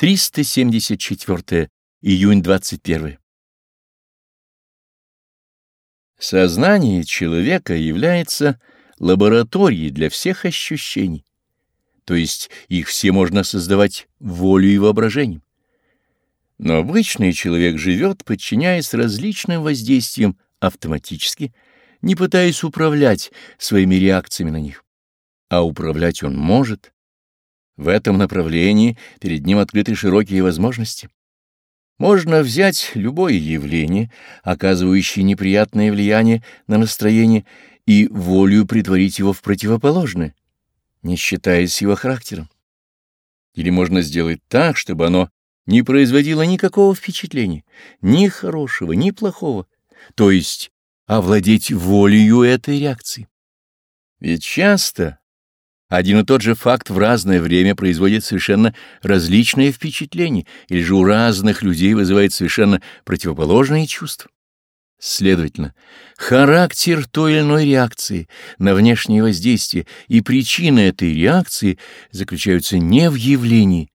374 июнь 21 Сознание человека является лабораторией для всех ощущений, то есть их все можно создавать волей и воображением. Но обычный человек живет, подчиняясь различным воздействиям автоматически, не пытаясь управлять своими реакциями на них. А управлять он может, в этом направлении перед ним открыты широкие возможности. Можно взять любое явление, оказывающее неприятное влияние на настроение, и волю притворить его в противоположное, не считаясь его характером. Или можно сделать так, чтобы оно не производило никакого впечатления, ни хорошего, ни плохого, то есть овладеть волею этой реакции. Ведь часто один и тот же факт в разное время производит совершенно различные впечатления, или же у разных людей вызывает совершенно противоположные чувства. Следовательно, характер той или иной реакции на внешнее воздействие и причины этой реакции заключаются не в явлении,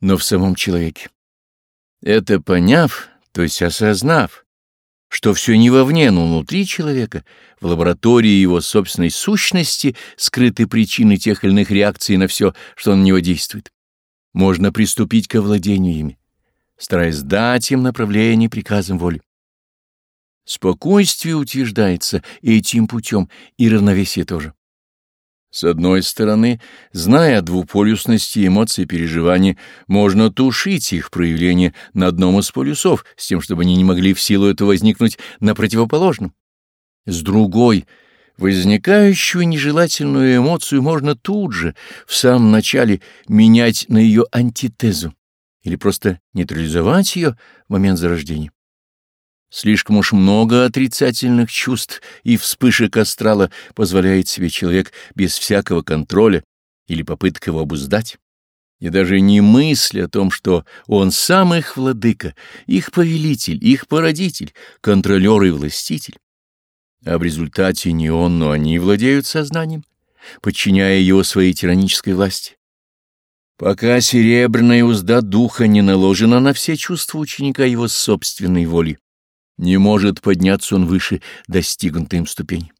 но в самом человеке. Это поняв, то есть осознав, что все не вовне, но внутри человека, в лаборатории его собственной сущности скрыты причины тех или иных реакций на все, что на него действует. Можно приступить к овладению ими, стараясь дать им направление приказом воли. Спокойствие утверждается этим путем, и равновесие тоже. С одной стороны, зная о двуполюсности эмоций и переживаний, можно тушить их проявление на одном из полюсов, с тем, чтобы они не могли в силу этого возникнуть на противоположном. С другой, возникающую нежелательную эмоцию можно тут же, в самом начале, менять на ее антитезу или просто нейтрализовать ее в момент зарождения. Слишком уж много отрицательных чувств и вспышек астрала позволяет себе человек без всякого контроля или попыток его обуздать. И даже не мысль о том, что он сам их владыка, их повелитель, их породитель, контролер и властитель. А в результате не он, но они владеют сознанием, подчиняя его своей тиранической власти. Пока серебряная узда духа не наложена на все чувства ученика его собственной воли, не может подняться он выше достигнутой им ступени.